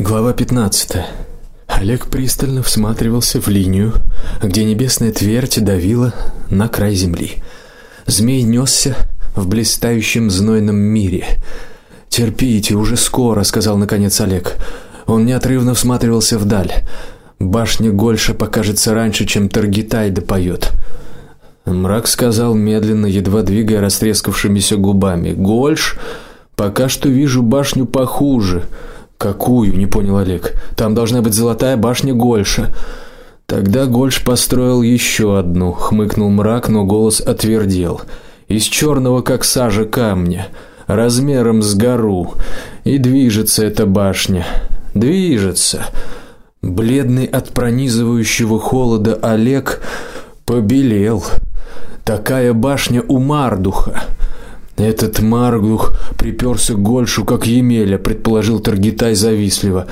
Глава 15. Олег пристально всматривался в линию, где небесная твердь давила на край земли. Змей нёсся в блистающем знойном мире. Терпите, уже скоро, сказал наконец Олег. Он неотрывно всматривался вдаль. Башня Гольша покажется раньше, чем Таргитай допоет. Мрак сказал медленно, едва двигая растрескавшимися губами: "Гольш, пока что вижу башню похуже. Какую? не понял Олег. Там должна быть золотая башня Гольша. Тогда Гольш построил еще одну, хмыкнул мрак, но голос отвердел. Из черного как сажа камня, размером с гору, и движется эта башня. Движется. Бледный от пронизывающего холода Олег побелел. Такая башня у Мардуха. Этот Маргух приперся к Гольшу как Емеля, предположил Таргитай завистливо,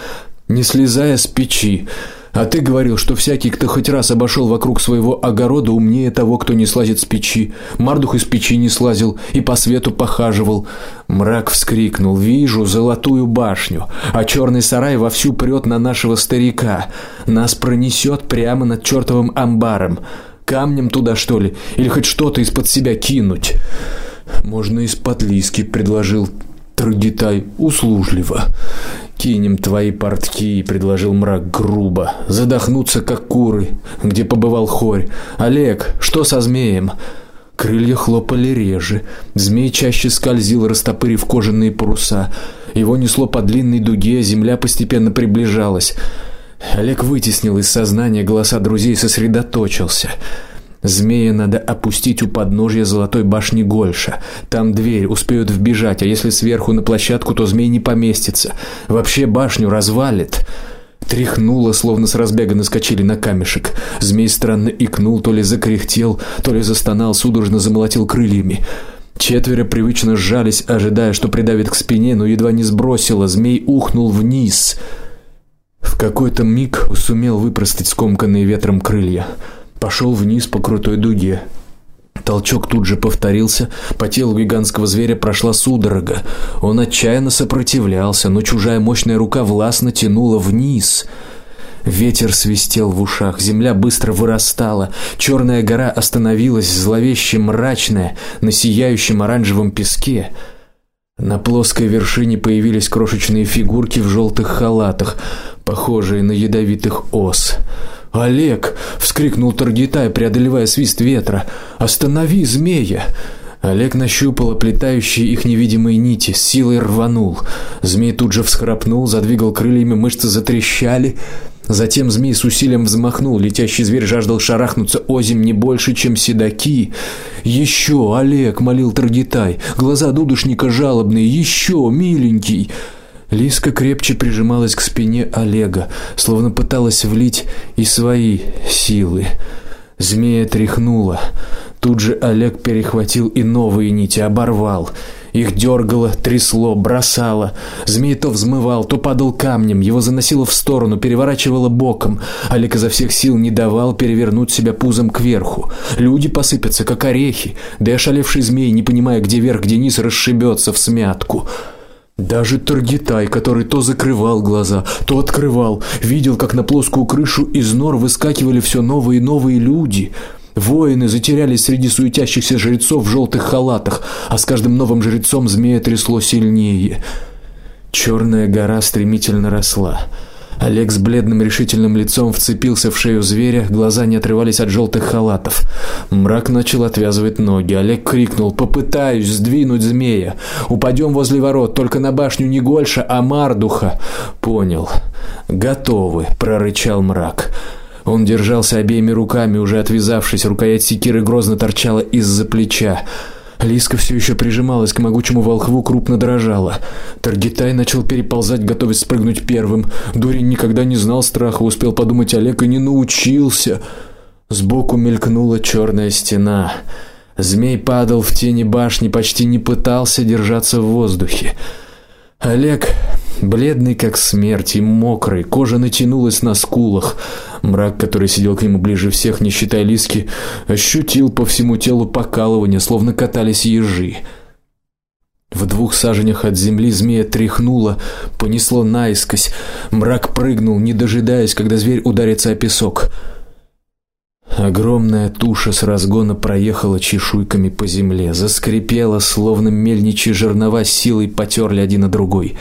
не слезая с печи. А ты говорил, что всякий, кто хоть раз обошел вокруг своего огорода, умнее того, кто не слазит с печи. Мардух из печи не слазил и по свету похаживал. Мрак вскрикнул: "Вижу золотую башню, а черный сарай вовсю прет на нашего старика. Нас пронесет прямо над чертовым амбаром. Камнем туда что ли, или хоть что-то из-под себя кинуть?" Можно из-под лиски, предложил Трудитай услужливо. Кинем твои портки, предложил мрак грубо. Задохнуться как куры, где побывал хорь. Олег, что со змеем? Крылья хлопали реже. Змей чаще скользил, растопырив кожаные паруса. Его несло по длинной дуге, земля постепенно приближалась. Олег вытеснил из сознания голоса друзей и сосредоточился. Змея надо опустить у подножья золотой башни Гольша. Там дверь, успеют вбежать, а если сверху на площадку, то змей не поместится. Вообще башню развалит. Тряхнуло, словно с разбега наскочили на камешек. Змей странно икнул, то ли закряхтел, то ли застонал, судорожно замолотил крыльями. Четверо привычно сжались, ожидая, что придавит к спине, но едва не сбросило. Змей ухнул вниз. В какой-то миг сумел выпростать скомканные ветром крылья пошел вниз по крутой дуге. Толчок тут же повторился, по телу гигантского зверя прошла судорога. Он отчаянно сопротивлялся, но чужая мощная рука властно тянула вниз. Ветер свистел в ушах, земля быстро вырастала, черная гора остановилась, зловеще мрачная, на сияющем оранжевом песке. На плоской вершине появились крошечные фигурки в желтых халатах, похожие на ядовитых ос. Олег, вскрикнул Таргитай, преодолевая свист ветра. Останови змея! Олег нащупал оплетающие их невидимые нити, силой рванул. Змей тут же всхрапнул, задвигал крыльями, мышцы затрещали. Затем змей с усилием взмахнул, летящий зверь жаждал шарахнуться озим не больше, чем седаки. Еще, Олег, молил Таргитай. Глаза дудушника жалобные. Еще, миленький. Лиска крепче прижималась к спине Олега, словно пыталась влить и свои силы. Змея тряхнула. Тут же Олег перехватил и новые нити, оборвал. Их дергало, трясло, бросало. Змей то взмывал, то падал камнем, его заносило в сторону, переворачивало боком. Олег изо всех сил не давал перевернуть себя пузом кверху. Люди посыпятся как орехи, да и ошалевший змей, не понимая, где верх, где низ, расшибется в смятку. Даже Таргитай, который то закрывал глаза, то открывал, видел, как на плоскую крышу из нор выскакивали все новые и новые люди. Воины затерялись среди суетящихся жрецов в желтых халатах, а с каждым новым жрецом змея трясло сильнее. Черная гора стремительно росла. Олег с бледным решительным лицом вцепился в шею зверя, глаза не отрывались от желтых халатов. Мрак начал отвязывать ноги. Олег крикнул: "Попытаюсь сдвинуть змея. Упадем возле ворот, только на башню не Гольша, а Мардуха". Понял. Готовы, прорычал Мрак. Он держался обеими руками, уже отвязавшись, рукоять секиры грозно торчала из-за плеча. Лиска все еще прижималась к могучему волхву, крупно дрожала. Таргитай начал переползать, готовясь спрыгнуть первым. Дурень никогда не знал страха, успел подумать Олег и не научился. Сбоку мелькнула черная стена. Змей падал в тени башни, почти не пытался держаться в воздухе. Олег бледный как смерть и мокрый, кожа натянулась на скулах. Мрак, который сидел к нему ближе всех, не считая Лиски, ощутил по всему телу покалывание, словно катались ежи. В двух саженях от земли змея тряхнуло, понесло наискось. Мрак прыгнул, не дожидаясь, когда зверь ударится о песок. Огромная туша с разгона проехала чешуйками по земле, заскрипела, словно мельничьи жернова силой потерли один на другой.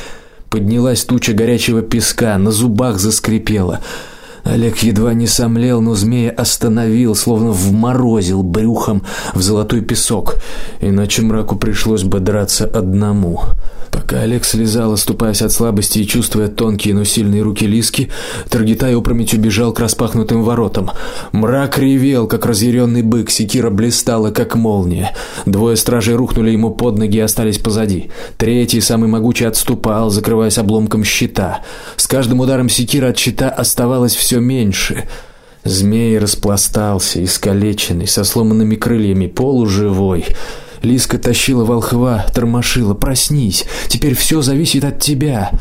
Поднялась туча горячего песка, на зубах заскрипела. Олег едва не сомлел, но змея остановил, словно вморозил брюхом в золотой песок, иначе мраку пришлось бы драться одному. Пока Олег слезал, оступаясь от слабости и чувствуя тонкие, но сильные руки Лиски, Таргитай опрометью бежал к распахнутым воротам. Мрак ревел, как разъяренный бык, секира блистала, как молния. Двое стражей рухнули ему под ноги и остались позади. Третий, самый могучий, отступал, закрываясь обломком щита. С каждым ударом секира от щита оставалось все меньше. Змей распластался, искалеченный, со сломанными крыльями, полуживой. Лиска тащила волхва, тормошила: "Проснись, теперь все зависит от тебя".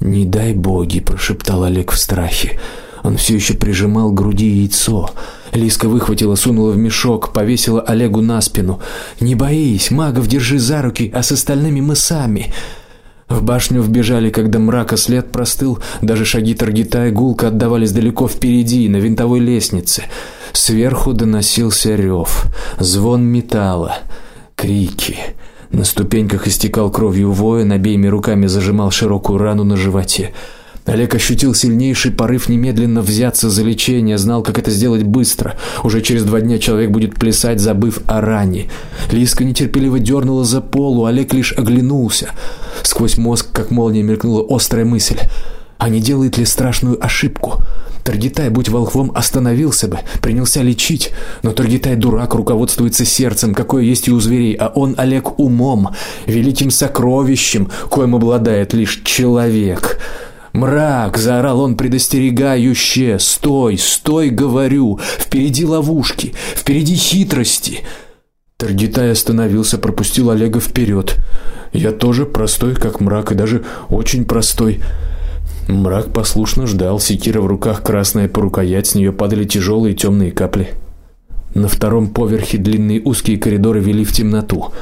"Не дай боги", прошептал Олег в страхе. Он все еще прижимал к груди яйцо. Лиска выхватила, сунула в мешок, повесила Олегу на спину. "Не боись, магов держи за руки, а с остальными мы сами". В башню вбежали, когда мрака след простыл, даже шаги Таргита и Гулка отдавались далеко впереди, на винтовой лестнице. Сверху доносился рев, звон металла крики. На ступеньках истекал кровью воин, обеими руками зажимал широкую рану на животе. Олег ощутил сильнейший порыв немедленно взяться за лечение, знал, как это сделать быстро. Уже через два дня человек будет плясать, забыв о ране. Лиска нетерпеливо дернула за полу, Олег лишь оглянулся. Сквозь мозг, как молния, мелькнула острая мысль: а не делает ли страшную ошибку? Таргитай, будь волхвом, остановился бы, принялся лечить, но Таргитай дурак, руководствуется сердцем, какое есть и у зверей, а он Олег умом, великим сокровищем, коим обладает лишь человек. Мрак, заорал он предостерегающе. Стой, стой, говорю. Впереди ловушки, впереди хитрости. Таргитай остановился, пропустил Олега вперед. Я тоже простой, как мрак, и даже очень простой. Мрак послушно ждал, секира в руках красная по рукоять, с нее падали тяжелые темные капли. На втором поверхе длинные узкие коридоры вели в темноту.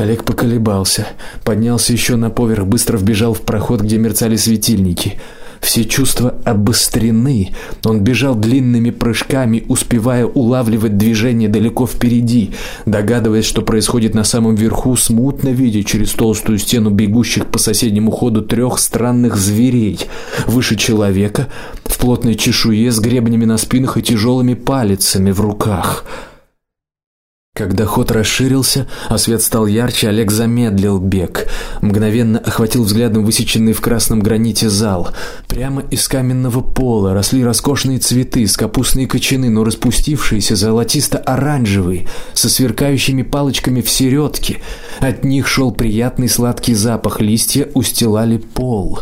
Олег поколебался, поднялся еще на поверх, быстро вбежал в проход, где мерцали светильники. Все чувства обострены. Он бежал длинными прыжкми, успевая улавливать движение далеко впереди, догадываясь, что происходит на самом верху, смутно видя через толстую стену бегущих по соседнему ходу трех странных зверей, выше человека, в плотной чешуе с гребнями на спинах и тяжелыми палицами в руках. Когда ход расширился, а свет стал ярче, Олег замедлил бег, мгновенно охватил взглядом высеченный в красном граните зал. Прямо из каменного пола росли роскошные цветы, с капустные кочаны, но распустившиеся золотисто-оранжевые, со сверкающими палочками в середке. От них шел приятный сладкий запах, листья устилали пол.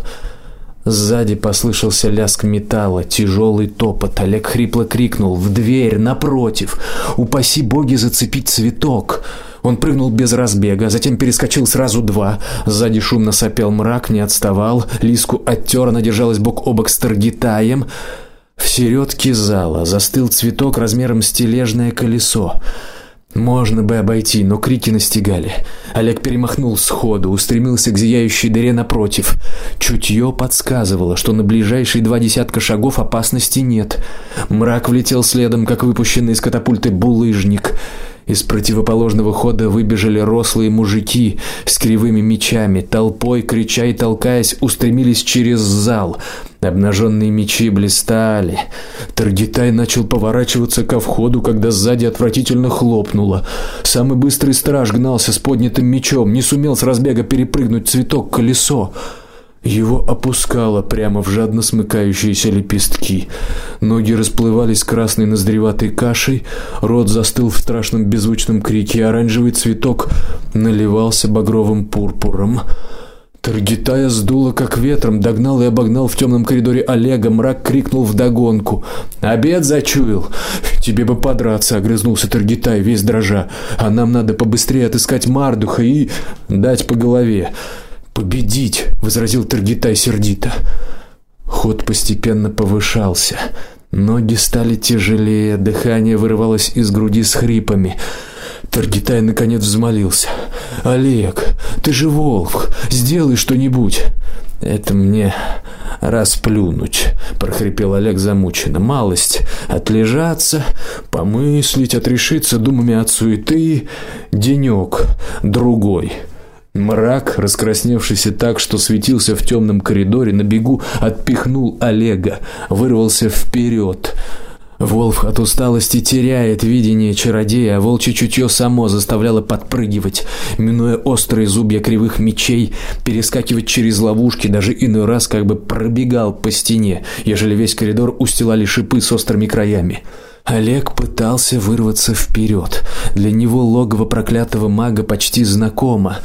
Сзади послышался лязг металла, тяжелый топот. Олег хрипло крикнул: "В дверь напротив! Упаси боги зацепить цветок!" Он прыгнул без разбега, затем перескочил сразу два. Сзади шумно сопел мрак, не отставал. Лиску оттер, она держалась бок о бок с Таргитаем. В середке зала застыл цветок размером с тележное колесо. Можно бы обойти, но крики настигали. Олег перемахнул с ходу, устремился к зияющей дыре напротив. Чутье подсказывало, что на ближайшие два десятка шагов опасности нет. Мрак влетел следом, как выпущенный из катапульты булыжник. Из противоположного хода выбежали рослые мужики с кривыми мечами, толпой крича и толкаясь, устремились через зал. Обнаженные мечи блистали. Таргитай начал поворачиваться ко входу, когда сзади отвратительно хлопнуло. Самый быстрый страж гнался с поднятым мечом, не сумел с разбега перепрыгнуть цветок колесо. Его опускало прямо в жадно смыкающиеся лепестки. Ноги расплывались красной ноздреватой кашей, рот застыл в страшном беззвучном крике, оранжевый цветок наливался багровым пурпуром. Таргитая сдуло как ветром, догнал и обогнал в темном коридоре Олега, мрак крикнул в догонку: "Обед зачуял. Тебе бы подраться", огрызнулся Таргитай, весь дрожа. "А нам надо побыстрее отыскать Мардуха и дать по голове" победить, возразил Таргитай сердито. Ход постепенно повышался. Ноги стали тяжелее, дыхание вырывалось из груди с хрипами. Таргитай наконец взмолился: "Олег, ты же волк, сделай что-нибудь". Это мне расплюнуть, прохрипел Олег замученно. Малость отлежаться, помыслить, отрешиться думами от суеты, денек другой. Мрак, раскрасневшийся так, что светился в темном коридоре, на бегу отпихнул Олега, вырвался вперед. Волк от усталости теряет видение чародея, а волчье чутье само заставляло подпрыгивать, минуя острые зубья кривых мечей, перескакивать через ловушки, даже иной раз как бы пробегал по стене, ежели весь коридор устилали шипы с острыми краями. Олег пытался вырваться вперед. Для него логово проклятого мага почти знакомо.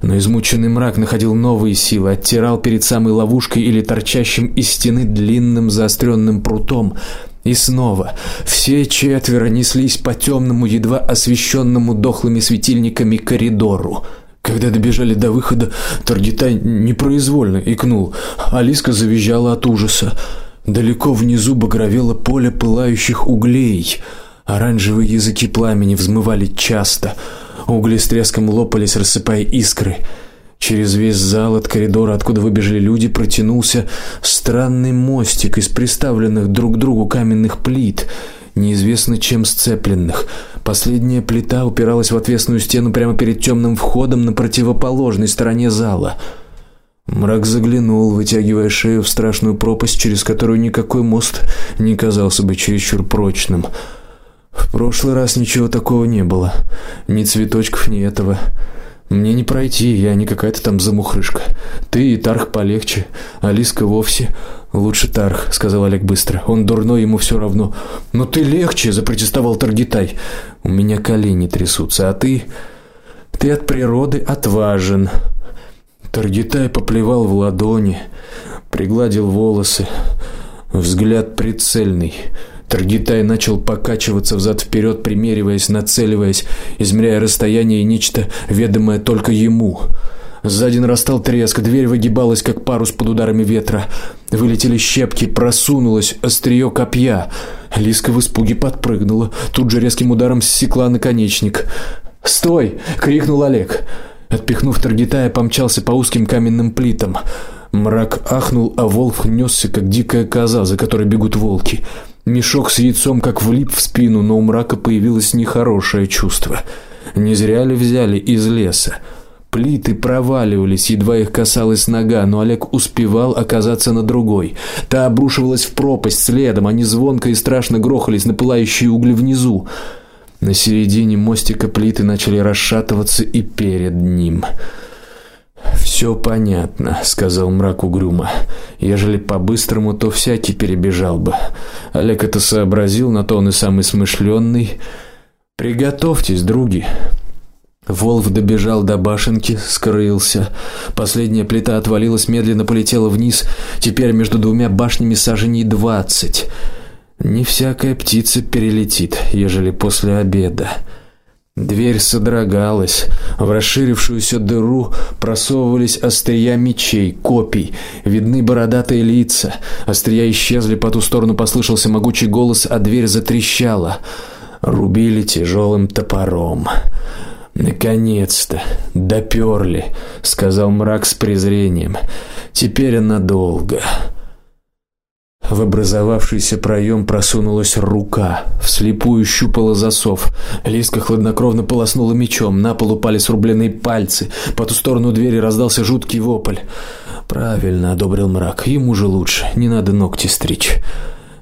Но измученный мрак находил новые силы, оттирал перед самой ловушкой или торчащим из стены длинным заостренным прутом, и снова все четверо неслись по темному, едва освещенному дохлыми светильниками коридору. Когда добежали до выхода, Таргитай непроизвольно икнул. Алиска завизжала от ужаса. Далеко внизу багровело поле пылающих углей. Оранжевые языки пламени взмывали часто. Угли с треском лопались, рассыпая искры. Через весь зал от коридора, откуда выбежали люди, протянулся странный мостик из приставленных друг к другу каменных плит, неизвестно чем сцепленных. Последняя плита упиралась в отвесную стену прямо перед темным входом на противоположной стороне зала. Мрак заглянул, вытягивая шею в страшную пропасть, через которую никакой мост не казался бы чересчур прочным. В прошлый раз ничего такого не было. Ни цветочков, ни этого. Мне не пройти, я не какая-то там замухрышка. Ты и Тарх полегче, Алиска вовсе лучше Тарх, сказал Олег быстро. Он дурной, ему все равно. Но ты легче, запротестовал Таргитай. У меня колени трясутся, а ты ты от природы отважен. Таргитай поплевал в ладони, пригладил волосы. Взгляд прицельный. Таргитай начал покачиваться взад вперед, примериваясь, нацеливаясь, измеряя расстояние и нечто ведомое только ему. Сзади нарастал треск, дверь выгибалась как парус под ударами ветра. Вылетели щепки, просунулось острие копья. Лиска в испуге подпрыгнула, тут же резким ударом ссекла наконечник. "Стой!" крикнул Олег. Отпихнув Таргитая, помчался по узким каменным плитам. Мрак ахнул, а волк нёсся как дикая коза, за которой бегут волки. Мешок с яйцом как влип в спину, но у мрака появилось нехорошее чувство. Не зря ли взяли из леса? Плиты проваливались, едва их касалась нога, но Олег успевал оказаться на другой. Та обрушивалась в пропасть следом, они звонко и страшно грохались на пылающие угли внизу. На середине мостика плиты начали расшатываться и перед ним. Все понятно, сказал мрак угрюмо. Ежели по-быстрому, то всякий перебежал бы. Олег это сообразил, на то он и самый смышленный. Приготовьтесь, други. Волк добежал до башенки, скрылся. Последняя плита отвалилась, медленно полетела вниз. Теперь между двумя башнями саженей двадцать. Не всякая птица перелетит, ежели после обеда. Дверь содрогалась, в расширившуюся дыру просовывались острия мечей, копий, видны бородатые лица. Острия исчезли, по ту сторону послышался могучий голос, а дверь затрещала. Рубили тяжелым топором. Наконец-то доперли, сказал мрак с презрением. Теперь она долго. В образовавшийся проем просунулась рука, вслепую щупала засов. Лиска хладнокровно полоснула мечом, на пол упали срубленные пальцы. По ту сторону двери раздался жуткий вопль. Правильно одобрил мрак. Ему же лучше, не надо ногти стричь.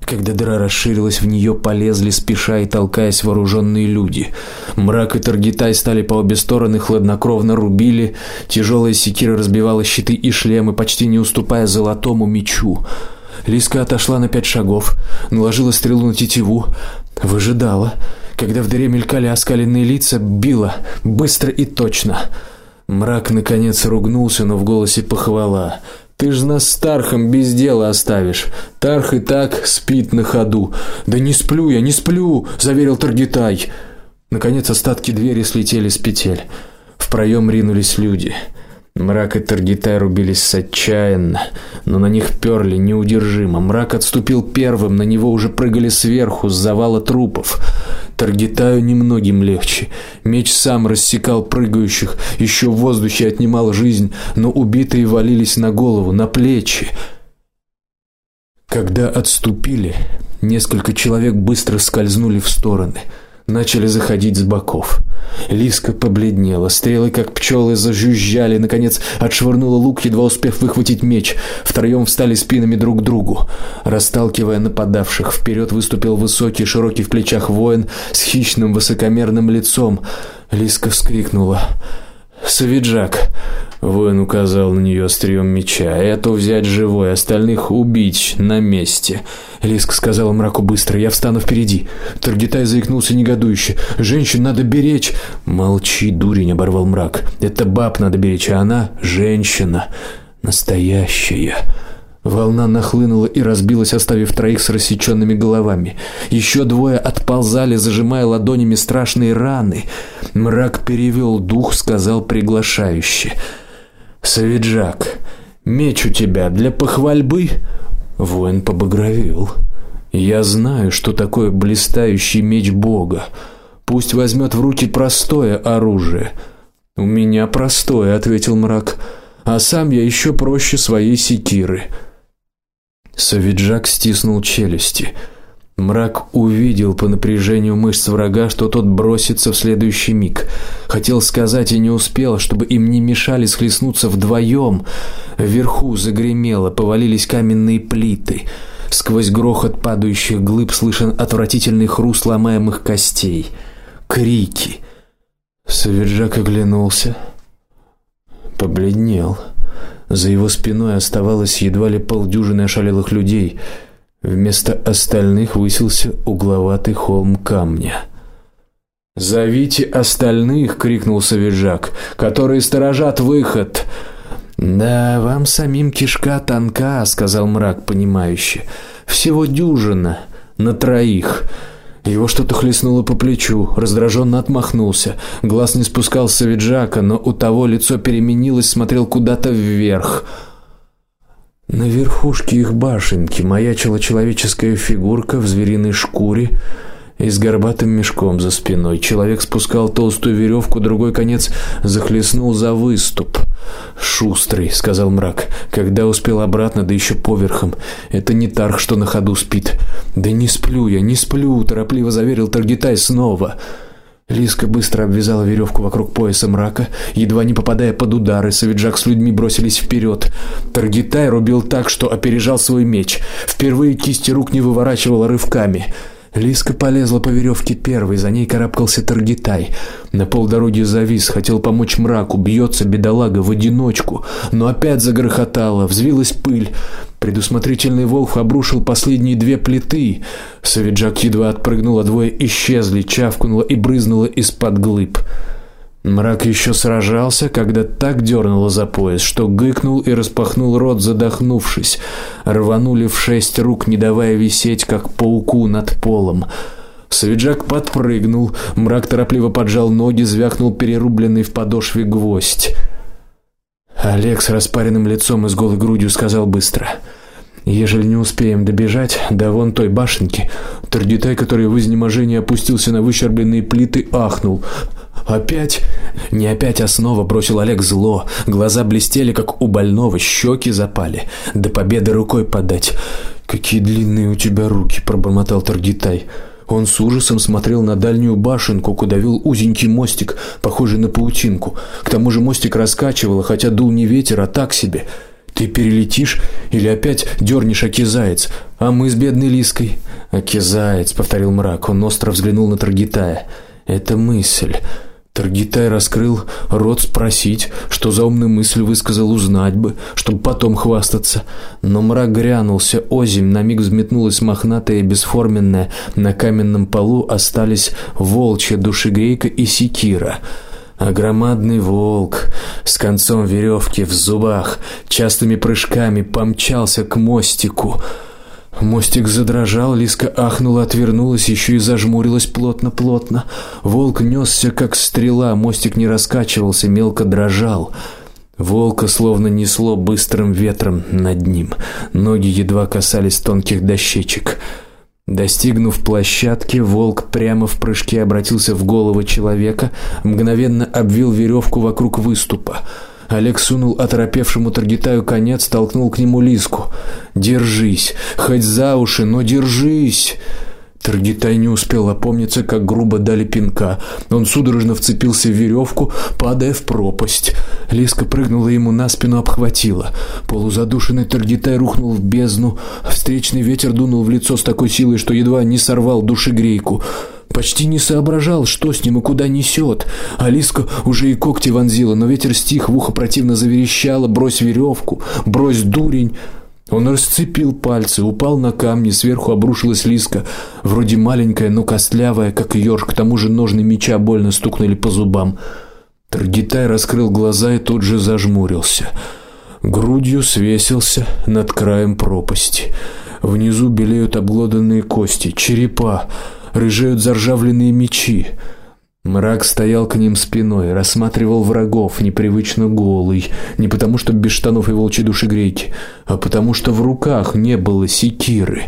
Когда дыра расширилась, в нее полезли спеша и толкаясь вооруженные люди. Мрак и Таргитай стали по обе стороны хладнокровно рубили, тяжелая секира разбивала щиты и шлемы, почти не уступая золотому мечу. Лиска отошла на пять шагов, наложила стрелу на тетиву, выжидала. Когда в дыре мелькали оскаленные лица, била быстро и точно. Мрак наконец ругнулся, но в голосе похвала. Ты ж нас с Тархом без дела оставишь. Тарх и так спит на ходу. Да не сплю я, не сплю, заверил Таргитай. Наконец остатки двери слетели с петель. В проем ринулись люди. Мрак и Таргитай рубились отчаянно, но на них перли неудержимо. Мрак отступил первым, на него уже прыгали сверху с завала трупов. Таргитаю немногим легче. Меч сам рассекал прыгающих, еще в воздухе отнимал жизнь, но убитые валились на голову, на плечи. Когда отступили, несколько человек быстро скользнули в стороны начали заходить с боков. Лиска побледнела, стрелы как пчелы зажужжали, наконец отшвырнула лук, едва успев выхватить меч. Втроем встали спинами друг к другу, расталкивая нападавших. Вперед выступил высокий, широкий в плечах воин с хищным высокомерным лицом. Лиска вскрикнула: "Савиджак!" Воин указал на нее острием меча. "Эту взять живой, остальных убить на месте". Лиск сказала мраку быстро: "Я встану впереди". Таргитай заикнулся негодующе: "Женщин надо беречь". "Молчи, дурень", оборвал мрак. "Это баб надо беречь, а она женщина, настоящая". Волна нахлынула и разбилась, оставив троих с рассечёнными головами. Еще двое отползали, зажимая ладонями страшные раны. Мрак перевел дух, сказал приглашающе: "Савиджак, меч у тебя для похвальбы?" Воин побагровел. Я знаю, что такое блистающий меч Бога. Пусть возьмет в руки простое оружие. У меня простое, ответил мрак. А сам я еще проще своей секиры. Савиджак стиснул челюсти. Мрак увидел по напряжению мышц врага, что тот бросится в следующий миг. Хотел сказать и не успел, чтобы им не мешали схлестнуться вдвоем. Вверху загремело, повалились каменные плиты. Сквозь грохот падающих глыб слышен отвратительный хруст ломаемых костей. Крики. Савиджак оглянулся, побледнел. За его спиной оставалось едва ли полдюжины ошалелых людей. Вместо остальных высился угловатый холм камня. Зовите остальных, крикнул Савиджак, которые сторожат выход. Да, вам самим кишка тонка, сказал мрак понимающе. Всего дюжина на троих. Его что-то хлестнуло по плечу, раздраженно отмахнулся. Глаз не спускал с Савиджака, но у того лицо переменилось, смотрел куда-то вверх. На верхушке их башенки маячила человеческая фигурка в звериной шкуре и с горбатым мешком за спиной. Человек спускал толстую веревку, другой конец захлестнул за выступ. "Шустрый", сказал мрак, когда успел обратно, да еще поверхом. "Это не тарх, что на ходу спит". "Да не сплю я, не сплю", торопливо заверил Таргитай снова. Лиска быстро обвязала веревку вокруг пояса мрака, едва не попадая под удары. Савиджак с людьми бросились вперед. Таргитай рубил так, что опережал свой меч. Впервые кисти рук не выворачивал рывками. Лиска полезла по веревке первой, за ней карабкался Таргитай. На полдороги завис, хотел помочь мраку, бьется бедолага в одиночку, но опять загрохотало, взвилась пыль. Предусмотрительный волк обрушил последние две плиты. Савиджак едва отпрыгнул, а двое исчезли, чавкнуло и брызнуло из-под глыб. Мрак еще сражался, когда так дернуло за пояс, что гыкнул и распахнул рот, задохнувшись. Рванули в шесть рук, не давая висеть как пауку над полом. Савиджак подпрыгнул, мрак торопливо поджал ноги, звякнул перерубленный в подошве гвоздь. Олег с распаренным лицом и с голой грудью сказал быстро: Ежели не успеем добежать до вон той башенки, Тардитай, который в изнеможении опустился на выщербленные плиты, ахнул: Опять? Не опять, а снова бросил Олег зло. Глаза блестели как у больного, щеки запали. До победы рукой подать. Какие длинные у тебя руки, пробормотал Таргитай. Он с ужасом смотрел на дальнюю башенку, куда вел узенький мостик, похожий на паутинку. К тому же мостик раскачивало, хотя дул не ветер, а так себе. Ты перелетишь или опять дернешь окизаец, а мы с бедной Лиской. Окизаец, повторил мрак. Он остро взглянул на Таргитая. Это мысль. Таргитай раскрыл рот спросить, что за умную мысль высказал узнать бы, чтобы потом хвастаться. Но мрак грянулся озимь, на миг взметнулась мохнатая и бесформенная, на каменном полу остались волчья душегрейка и секира. А громадный волк с концом веревки в зубах частыми прыжками помчался к мостику. Мостик задрожал, Лиска ахнула, отвернулась, еще и зажмурилась плотно-плотно. Волк нёсся как стрела, мостик не раскачивался, мелко дрожал. Волка словно несло быстрым ветром над ним. Ноги едва касались тонких дощечек. Достигнув площадки, волк прямо в прыжке обратился в голову человека, мгновенно обвил веревку вокруг выступа. Олег сунул оторопевшему Таргитаю конец, толкнул к нему Лиску. "Держись, хоть за уши, но держись!" Таргитай не успел опомниться, как грубо дали пинка. Он судорожно вцепился в веревку, падая в пропасть. Лиска прыгнула ему на спину, обхватила. Полузадушенный Таргитай рухнул в бездну. Встречный ветер дунул в лицо с такой силой, что едва не сорвал душегрейку. Почти не соображал, что с ним и куда несет. Алиска уже и когти вонзила, но ветер стих, в ухо противно заверещало: "Брось веревку, брось дурень!" Он расцепил пальцы, упал на камни, сверху обрушилась лиска, вроде маленькая, но костлявая, как ёж, к тому же ножны меча больно стукнули по зубам. Таргитай раскрыл глаза и тут же зажмурился. Грудью свесился над краем пропасти. Внизу белеют обглоданные кости, черепа, рыжеют заржавленные мечи. Мрак стоял к ним спиной, рассматривал врагов, непривычно голый, не потому что без штанов и волчьей душегрейки, а потому что в руках не было секиры.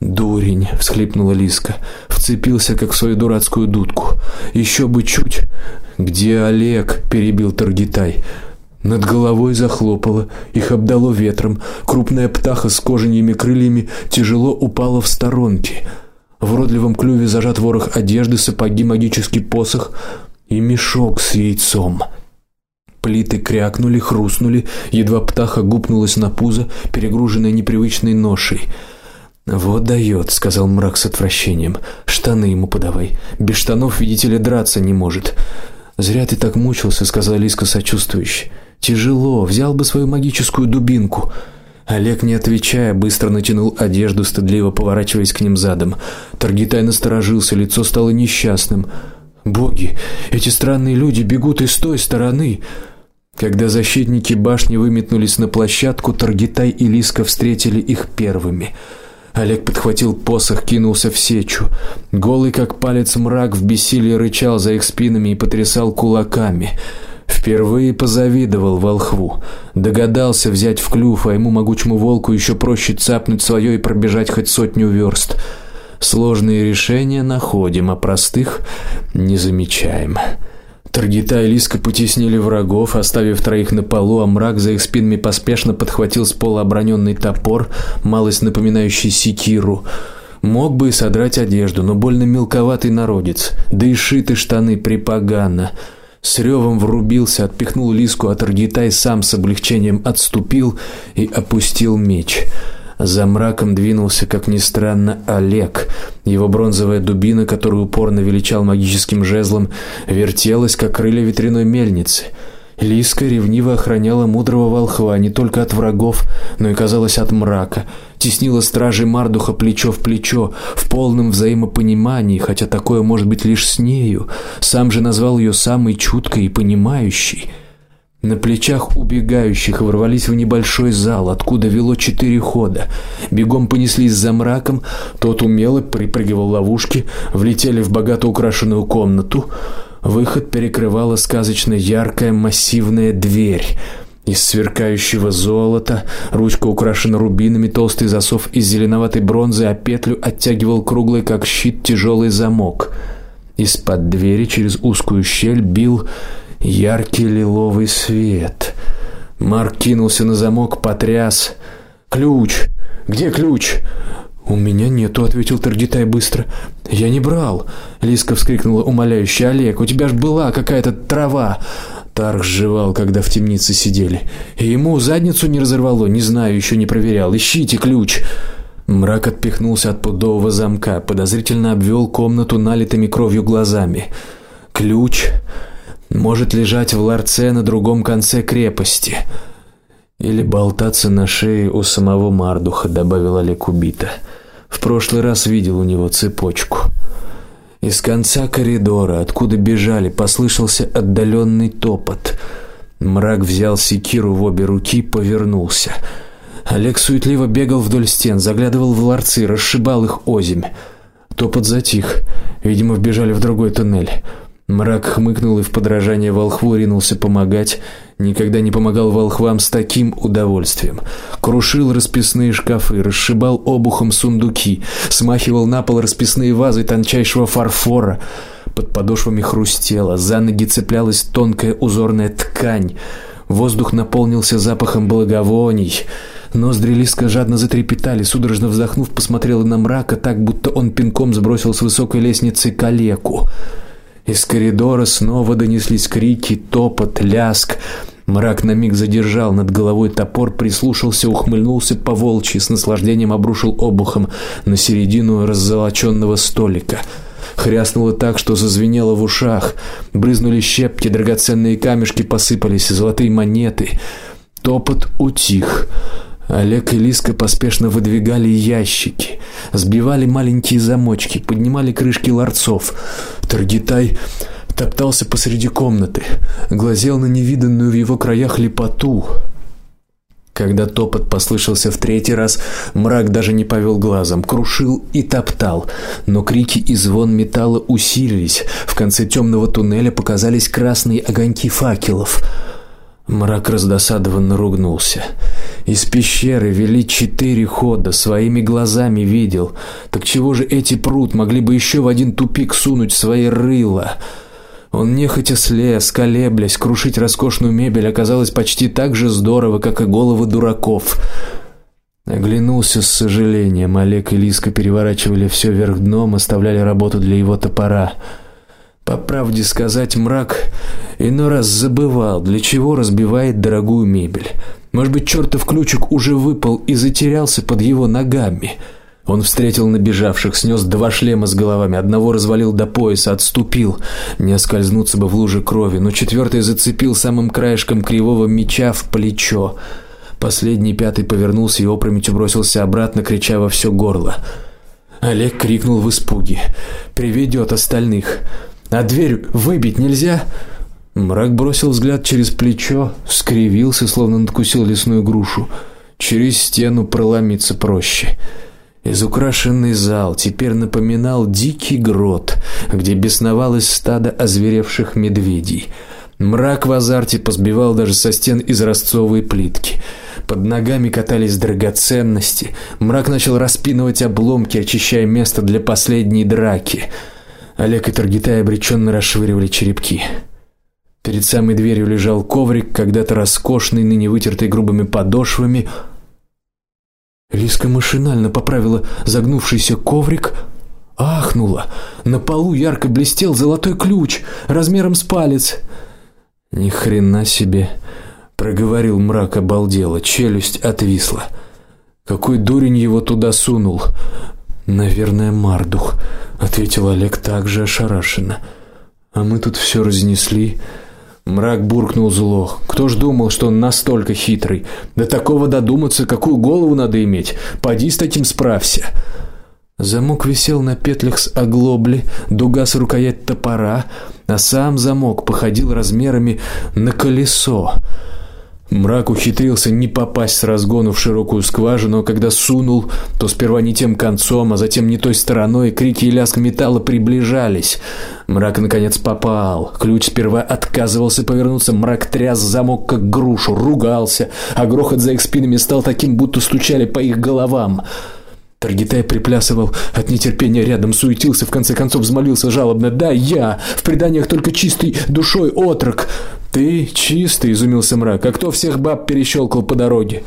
Дурень, всхлипнула Лиска, вцепился как в свою дурацкую дудку. Еще бы чуть. Где Олег? перебил Таргитай. Над головой захлопало, их обдало ветром. Крупная птаха с кожаными крыльями тяжело упала в сторонки. В родливом клюве зажат ворох одежды, сапоги, магический посох и мешок с яйцом. Плиты крякнули, хрустнули, едва птаха гупнулась на пузо, перегруженное непривычной ношей. Вот даёт, сказал мрак с отвращением. Штаны ему подавай. Без штанов, видите ли, драться не может. Зря ты так мучился, сказала Лиска сочувствующе. Тяжело, взял бы свою магическую дубинку. Олег, не отвечая, быстро натянул одежду, стыдливо поворачиваясь к ним задом. Таргитай насторожился, лицо стало несчастным. Боги, эти странные люди бегут из той стороны. Когда защитники башни выметнулись на площадку, Таргитай и Лиска встретили их первыми. Олег подхватил посох, кинулся в сечу. Голый как палец мрак в бессилии рычал за их спинами и потрясал кулаками. Впервые позавидовал волхву. Догадался взять в клюв, а ему могучему волку еще проще цапнуть свое и пробежать хоть сотню верст. Сложные решения находим, а простых не замечаем. Таргита и Лиска потеснили врагов, оставив троих на полу, а мрак за их спинами поспешно подхватил с пола оброненный топор, малость напоминающий секиру. Мог бы и содрать одежду, но больно мелковатый народец, да и шиты штаны припогано. С ревом врубился, отпихнул Лиску от Аргитай, сам с облегчением отступил и опустил меч. За мраком двинулся, как ни странно, Олег. Его бронзовая дубина, которую упорно величал магическим жезлом, вертелась как крылья ветряной мельницы. Лиска ревниво охраняла мудрого волхва не только от врагов, но и, казалось, от мрака. Теснила стражей Мардуха плечо в плечо, в полном взаимопонимании, хотя такое может быть лишь с нею. Сам же назвал ее самой чуткой и понимающей. На плечах убегающих ворвались в небольшой зал, откуда вело четыре хода. Бегом понеслись за мраком, тот умело припрыгивал ловушки, влетели в богато украшенную комнату. Выход перекрывала сказочно яркая массивная дверь из сверкающего золота, ручка украшена рубинами, толстый засов из зеленоватой бронзы, а петлю оттягивал круглый как щит тяжелый замок. Из-под двери через узкую щель бил яркий лиловый свет. Марк кинулся на замок, потряс. Ключ. Где ключ? У меня нету, ответил Таргитай быстро. Я не брал. Лиска вскрикнула умоляюще: "Олег, у тебя ж была какая-то трава". Тарх жевал, когда в темнице сидели. И ему задницу не разорвало, не знаю, еще не проверял. Ищите ключ. Мрак отпихнулся от пудового замка, подозрительно обвел комнату налитыми кровью глазами. Ключ может лежать в ларце на другом конце крепости или болтаться на шее у самого Мардуха, добавил Олег убито. В прошлый раз видел у него цепочку. Из конца коридора, откуда бежали, послышался отдаленный топот. Мрак взял секиру в обе руки, повернулся. Олег суетливо бегал вдоль стен, заглядывал в ларцы, расшибал их озимь. Топот затих. Видимо, вбежали в другой туннель. Мрак хмыкнул и в подражание волхву ринулся помогать. Никогда не помогал волхвам с таким удовольствием. Крушил расписные шкафы, расшибал обухом сундуки, смахивал на пол расписные вазы тончайшего фарфора. Под подошвами хрустело, за ноги цеплялась тонкая узорная ткань. Воздух наполнился запахом благовоний. Ноздри Лиска жадно затрепетали, судорожно вздохнув, посмотрела на мрака так, будто он пинком сбросил с высокой лестницы калеку. Из коридора снова донеслись крики, топот, ляск. Мрак на миг задержал над головой топор, прислушался, ухмыльнулся по-волчьи, с наслаждением обрушил обухом на середину раззолоченного столика. Хряснуло так, что зазвенело в ушах. Брызнули щепки, драгоценные камешки посыпались, золотые монеты. Топот утих. Олег и Лиска поспешно выдвигали ящики, сбивали маленькие замочки, поднимали крышки ларцов. Таргитай топтался посреди комнаты, глазел на невиданную в его краях лепоту. Когда топот послышался в третий раз, мрак даже не повел глазом, крушил и топтал, но крики и звон металла усилились. В конце темного туннеля показались красные огоньки факелов. Мрак раздосадованно ругнулся. Из пещеры вели четыре хода, своими глазами видел. Так чего же эти пруд могли бы еще в один тупик сунуть свои рыла? Он нехотя слез, колеблясь, крушить роскошную мебель оказалось почти так же здорово, как и головы дураков. Оглянулся с сожалением. Олег и Лиска переворачивали все вверх дном, оставляли работу для его топора. По правде сказать, мрак иной раз забывал, для чего разбивает дорогую мебель. Может быть, чертов ключик уже выпал и затерялся под его ногами. Он встретил набежавших, снес два шлема с головами, одного развалил до пояса, отступил. Не оскользнуться бы в луже крови, но четвертый зацепил самым краешком кривого меча в плечо. Последний пятый повернулся и опрометью бросился обратно, крича во все горло. Олег крикнул в испуге: "Приведет остальных!" А дверь выбить нельзя? Мрак бросил взгляд через плечо, скривился, словно надкусил лесную грушу. Через стену проломиться проще. Изукрашенный зал теперь напоминал дикий грот, где бесновалось стадо озверевших медведей. Мрак в азарте позбивал даже со стен изразцовые плитки. Под ногами катались драгоценности. Мрак начал распинывать обломки, очищая место для последней драки. Олег и Таргитай обреченно расшвыривали черепки. Перед самой дверью лежал коврик, когда-то роскошный, ныне вытертый грубыми подошвами. Лиска машинально поправила загнувшийся коврик, ахнула. На полу ярко блестел золотой ключ размером с палец. Ни хрена себе, проговорил мрак обалдело, челюсть отвисла. Какой дурень его туда сунул? Наверное, Мардух ответил Олег также ошарашенно. А мы тут все разнесли. Мрак буркнул зло. Кто ж думал, что он настолько хитрый? До такого додуматься, какую голову надо иметь? Поди с таким справься. Замок висел на петлях с оглобли, дуга с рукоять топора, а сам замок походил размерами на колесо. Мрак ухитрился не попасть с разгону в широкую скважину, а когда сунул, то сперва не тем концом, а затем не той стороной, крики и лязг металла приближались. Мрак наконец попал. Ключ сперва отказывался повернуться, мрак тряс замок как грушу, ругался, а грохот за их спинами стал таким, будто стучали по их головам. Таргитай приплясывал от нетерпения рядом, суетился, в конце концов взмолился жалобно: "Да, я, в преданиях только чистый душой отрок". "Ты чистый", изумился мрак. "А кто всех баб перещелкал по дороге?"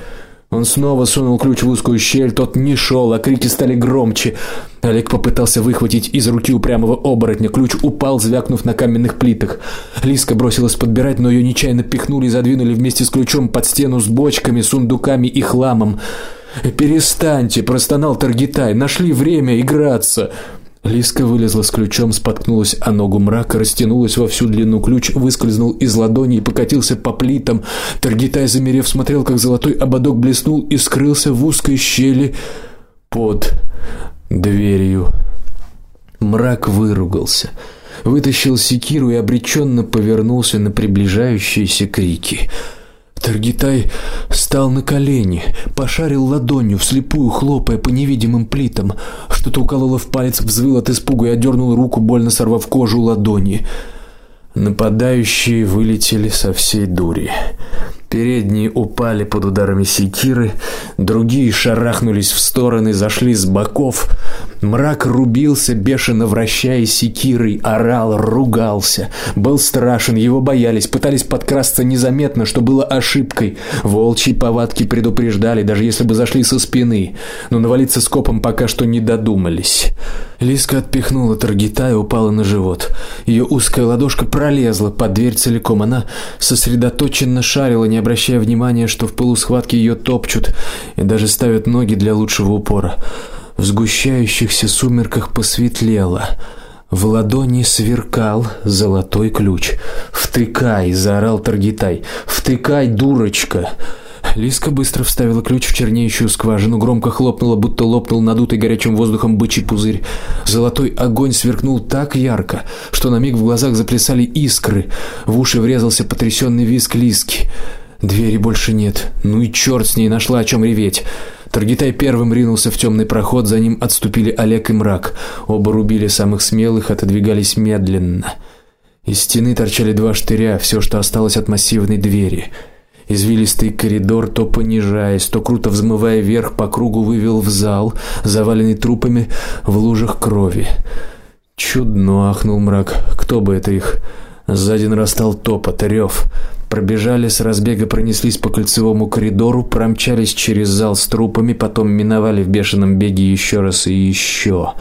Он снова сунул ключ в узкую щель, тот не шел, а крики стали громче. Олег попытался выхватить из руки упрямого оборотня, ключ упал, звякнув на каменных плитах. Лиска бросилась подбирать, но ее нечаянно пихнули и задвинули вместе с ключом под стену с бочками, сундуками и хламом. Перестаньте, простонал Таргитай. Нашли время играться. Лиска вылезла с ключом, споткнулась о ногу мрака, растянулась во всю длину. Ключ выскользнул из ладони и покатился по плитам. Таргитай, замерев, смотрел, как золотой ободок блеснул и скрылся в узкой щели под дверью. Мрак выругался, вытащил секиру и обреченно повернулся на приближающиеся крики. Таргитай встал на колени, пошарил ладонью вслепую, хлопая по невидимым плитам. Что-то укололо в палец, взвыл от испуга и отдернул руку, больно сорвав кожу ладони. Нападающие вылетели со всей дури. Передние упали под ударами секиры, другие шарахнулись в стороны, зашли с боков. Мрак рубился, бешено вращая секирой, орал, ругался. Был страшен, его боялись, пытались подкрасться незаметно, что было ошибкой. Волчьи повадки предупреждали, даже если бы зашли со спины, но навалиться скопом пока что не додумались. Лиска отпихнула Таргита и упала на живот. Ее узкая ладошка пролезла под дверь целиком. Она сосредоточенно шарила, не обращая внимания, что в пылу схватки ее топчут и даже ставят ноги для лучшего упора. В сгущающихся сумерках посветлело. В ладони сверкал золотой ключ. "Втыкай", заорал Таргитай. "Втыкай, дурочка!" Лиска быстро вставила ключ в чернеющую скважину, громко хлопнула, будто лопнул надутый горячим воздухом бычий пузырь. Золотой огонь сверкнул так ярко, что на миг в глазах заплясали искры. В уши врезался потрясенный визг Лиски. Двери больше нет. Ну и черт с ней нашла о чем реветь. Таргитай первым ринулся в темный проход, за ним отступили Олег и Мрак. Оба рубили самых смелых, отодвигались медленно. Из стены торчали два штыря, все, что осталось от массивной двери. Извилистый коридор, то понижаясь, то круто взмывая вверх по кругу, вывел в зал, заваленный трупами в лужах крови. Чудно ахнул мрак. Кто бы это их? Сзади нарастал топот, рев. Пробежали с разбега, пронеслись по кольцевому коридору, промчались через зал с трупами, потом миновали в бешеном беге еще раз и еще.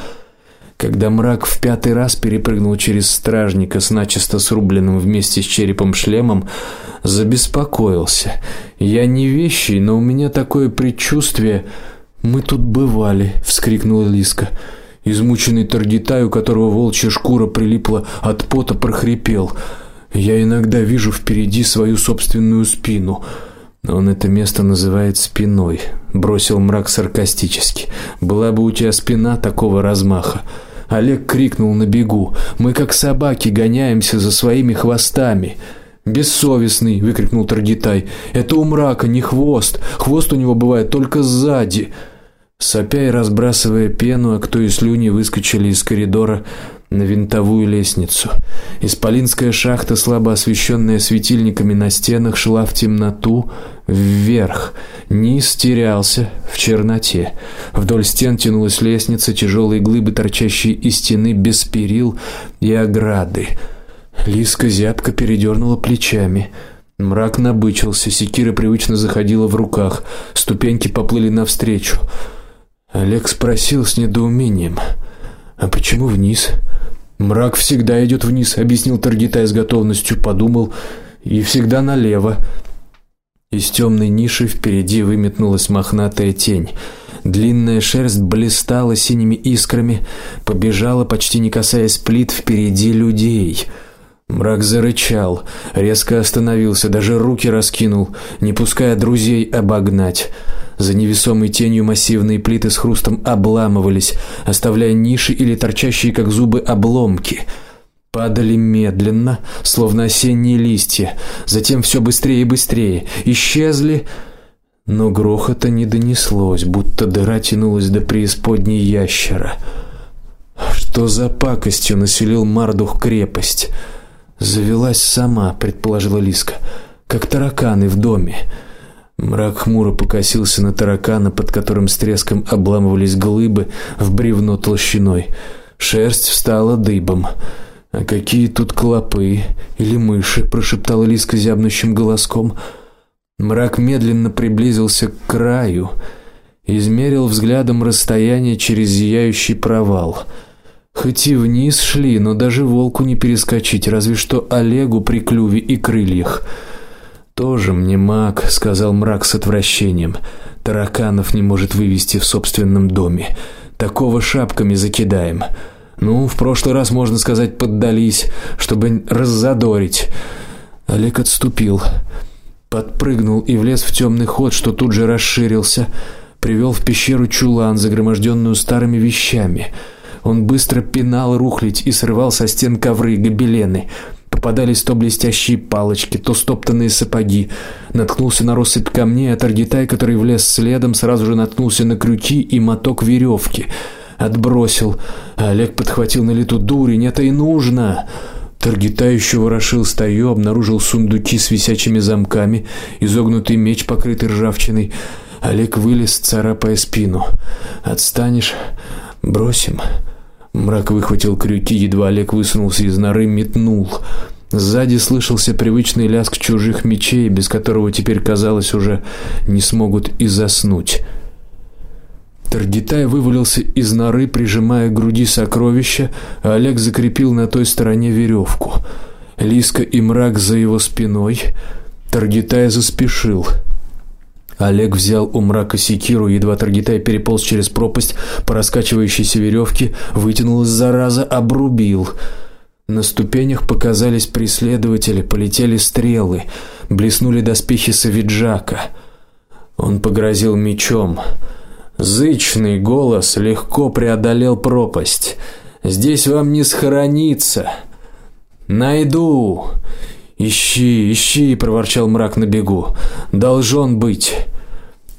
Когда мрак в пятый раз перепрыгнул через стражника с начисто срубленным вместе с черепом шлемом, забеспокоился. Я не вещий, но у меня такое предчувствие, мы тут бывали, вскрикнула Лиска. Измученный Таргитай, у которого волчья шкура прилипла от пота, прохрипел: "Я иногда вижу впереди свою собственную спину". Он это место называет спиной, бросил мрак саркастически. Была бы у тебя спина такого размаха, Олег крикнул на бегу: "Мы как собаки гоняемся за своими хвостами!" Бессовестный, выкрикнул Таргитай. Это у мрака не хвост. Хвост у него бывает только сзади. Сопя и разбрасывая пену, а кто и слюни выскочили из коридора на винтовую лестницу. Исполинская шахта, слабо освещенная светильниками на стенах, шла в темноту вверх. Низ терялся в черноте. Вдоль стен тянулась лестница, тяжелые глыбы, торчащие из стены без перил и ограды. Лиска зябко передернула плечами. Мрак набычился, секира привычно заходила в руках, ступеньки поплыли навстречу. Олег спросил с недоумением: "А почему вниз?" Мрак всегда идет вниз, объяснил Таргитай с готовностью, подумал, и всегда налево. Из темной ниши впереди выметнулась мохнатая тень. Длинная шерсть блистала синими искрами, побежала почти не касаясь плит впереди людей. Мрак зарычал, резко остановился, даже руки раскинул, не пуская друзей обогнать. За невесомой тенью массивные плиты с хрустом обламывались, оставляя ниши или торчащие как зубы обломки. Падали медленно, словно осенние листья, затем все быстрее и быстрее, исчезли, но грохота не донеслось, будто дыра тянулась до преисподней ящера. Что за пакостью населил Мардух крепость? Завелась сама, предположила Лиска, как тараканы в доме. Мрак хмуро покосился на таракана, под которым с треском обламывались глыбы в бревно толщиной. Шерсть встала дыбом. А какие тут клопы или мыши, прошептала Лиска зябнущим голоском. Мрак медленно приблизился к краю, измерил взглядом расстояние через зияющий провал. Хоть и вниз шли, но даже волку не перескочить, разве что Олегу при клюве и крыльях. Тоже мне маг, сказал мрак с отвращением. Тараканов не может вывести в собственном доме. Такого шапками закидаем. Ну, в прошлый раз, можно сказать, поддались, чтобы раззадорить. Олег отступил, подпрыгнул и влез в темный ход, что тут же расширился, привел в пещеру чулан, загроможденную старыми вещами. Он быстро пинал рухлядь и срывал со стен ковры гобелены. Попадались то блестящие палочки, то стоптанные сапоги. Наткнулся на россыпь камней, а Таргитай, который влез следом, сразу же наткнулся на крюки и моток веревки. Отбросил. Олег подхватил на лету дурень, это и нужно. Таргита еще ворошил старье, обнаружил сундуки с висячими замками, изогнутый меч, покрытый ржавчиной. Олег вылез, царапая спину. Отстанешь, бросим. Мрак выхватил крюки, едва Олег высунулся из норы, метнул. Сзади слышался привычный лязг чужих мечей, без которого теперь казалось уже не смогут и заснуть. Таргитай вывалился из норы, прижимая к груди сокровища, а Олег закрепил на той стороне веревку. Лиска и мрак за его спиной. Таргитай заспешил. Олег взял у мрака секиру, едва Таргитай переполз через пропасть по раскачивающейся веревке, вытянул из зараза, обрубил. На ступенях показались преследователи, полетели стрелы, блеснули доспехи Савиджака. Он погрозил мечом. Зычный голос легко преодолел пропасть. Здесь вам не схорониться. Найду. Ищи, ищи, проворчал мрак на бегу. Должен быть.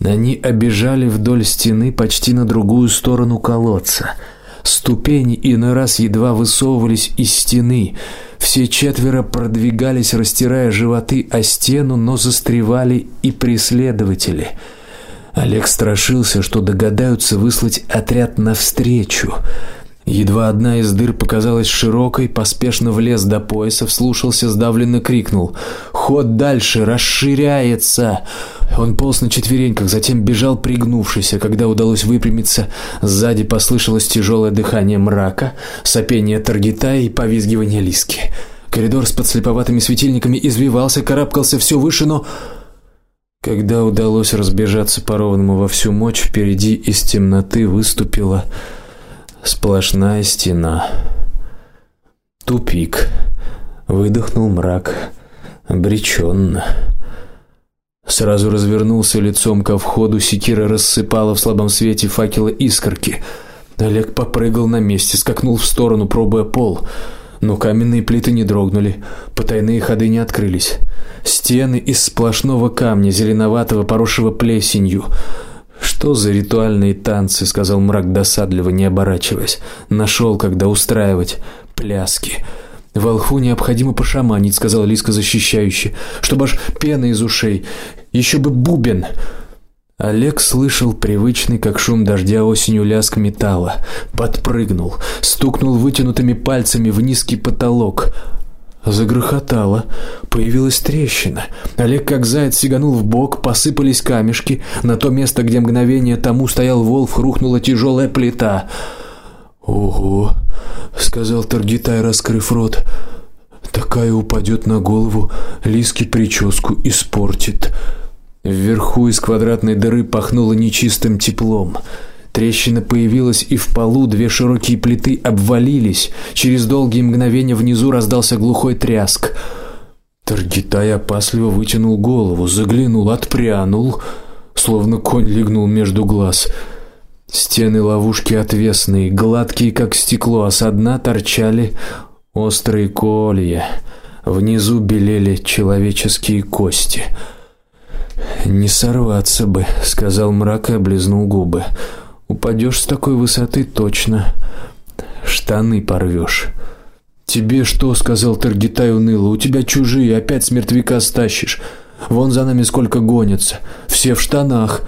Они обежали вдоль стены почти на другую сторону колодца. Ступени иной раз едва высовывались из стены. Все четверо продвигались, растирая животы о стену, но застревали и преследователи. Олег страшился, что догадаются выслать отряд навстречу. Едва одна из дыр показалась широкой, поспешно влез до пояса, вслушался, сдавленно крикнул: "Ход дальше расширяется!" Он полз на четвереньках, затем бежал пригнувшись, а когда удалось выпрямиться, сзади послышалось тяжелое дыхание мрака, сопение таргета и повизгивание лиски. Коридор с подслеповатыми светильниками извивался, карабкался все выше, но когда удалось разбежаться по ровному во всю мощь, впереди из темноты выступила сплошная стена. Тупик. Выдохнул мрак обреченно. Сразу развернулся лицом ко входу, секира рассыпала в слабом свете факела искорки. Олег попрыгал на месте, скакнул в сторону, пробуя пол но каменные плиты не дрогнули, потайные ходы не открылись. Стены из сплошного камня, зеленоватого, поросшего плесенью. Что за ритуальные танцы, сказал мрак досадливо, не оборачиваясь. Нашел, когда устраивать пляски. Волху необходимо пошаманить, сказал Лиска защищающе, чтобы аж пена из ушей, еще бы бубен. Олег слышал привычный, как шум дождя осенью лязг металла, подпрыгнул, стукнул вытянутыми пальцами в низкий потолок. Загрохотало, появилась трещина. Олег как заяц сиганул в бок, посыпались камешки, на то место, где мгновение тому стоял волк, рухнула тяжелая плита. "Ого", сказал Таргитай, раскрыв рот. "Такая упадет на голову, Лиски прическу испортит". Вверху из квадратной дыры пахнуло нечистым теплом. Трещина появилась, и в полу две широкие плиты обвалились. Через долгие мгновения внизу раздался глухой тряск. Таргитай опасливо вытянул голову, заглянул, отпрянул, словно конь легнул между глаз. Стены ловушки отвесные, гладкие как стекло, а со дна торчали острые колья. Внизу белели человеческие кости. Не сорваться бы, сказал мрак и облизнул губы. Упадешь с такой высоты точно штаны порвешь. Тебе что, сказал Таргитай уныло. У тебя чужие, опять с мертвяка стащишь. Вон за нами сколько гонятся, все в штанах.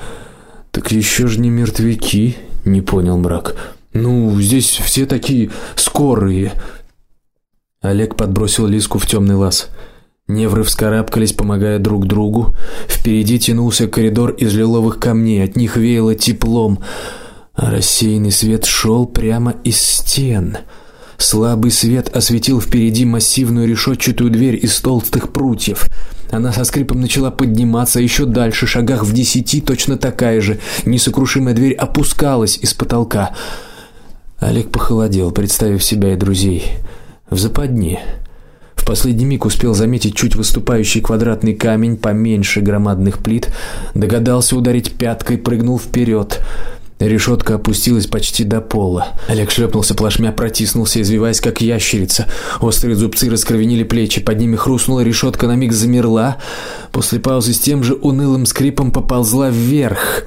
Так еще ж не мертвяки, не понял мрак. Ну, здесь все такие скорые. Олег подбросил Лиску в темный лаз. Невры вскарабкались, помогая друг другу. Впереди тянулся коридор из лиловых камней, от них веяло теплом, а рассеянный свет шел прямо из стен. Слабый свет осветил впереди массивную решетчатую дверь из толстых прутьев. Она со скрипом начала подниматься, еще дальше, шагах в десяти, точно такая же несокрушимая дверь опускалась из потолка. Олег похолодел, представив себя и друзей в западне. В последний миг успел заметить чуть выступающий квадратный камень поменьше громадных плит, догадался ударить пяткой, прыгнул вперед. Решетка опустилась почти до пола. Олег шлепнулся плашмя, протиснулся, извиваясь как ящерица. Острые зубцы раскровенили плечи, под ними хрустнула решетка, на миг замерла, после паузы с тем же унылым скрипом поползла вверх.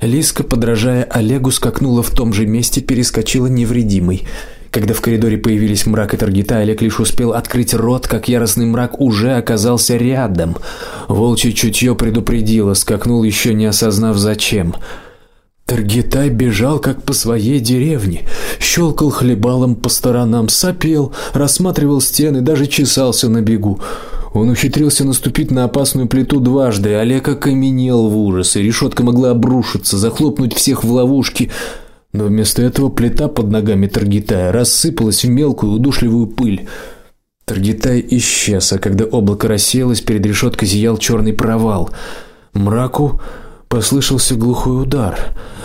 Лиска, подражая Олегу, скакнула в том же месте, перескочила невредимой. Когда в коридоре появились мрак и Таргита, Олег лишь успел открыть рот, как яростный мрак уже оказался рядом. Волчье чутье предупредило, скакнул еще не осознав зачем. Таргитай бежал как по своей деревне, щелкал хлебалом по сторонам, сопел, рассматривал стены, даже чесался на бегу. Он ухитрился наступить на опасную плиту дважды. Олег окаменел в ужасе. Решетка могла обрушиться, захлопнуть всех в ловушке. Но вместо этого плита под ногами Таргитая рассыпалась в мелкую удушливую пыль. Таргитай исчез, а когда облако рассеялось, перед решеткой зиял черный провал. Мраку послышался глухой удар,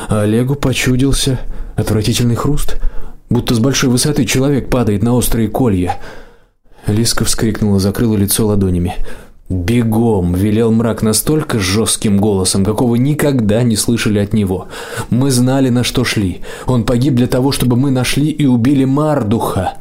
а Олегу почудился отвратительный хруст, будто с большой высоты человек падает на острые колья. Лиска вскрикнула, закрыла лицо ладонями. Бегом, велел мрак настолько жестким голосом, какого никогда не слышали от него. Мы знали, на что шли. Он погиб для того, чтобы мы нашли и убили Мардуха.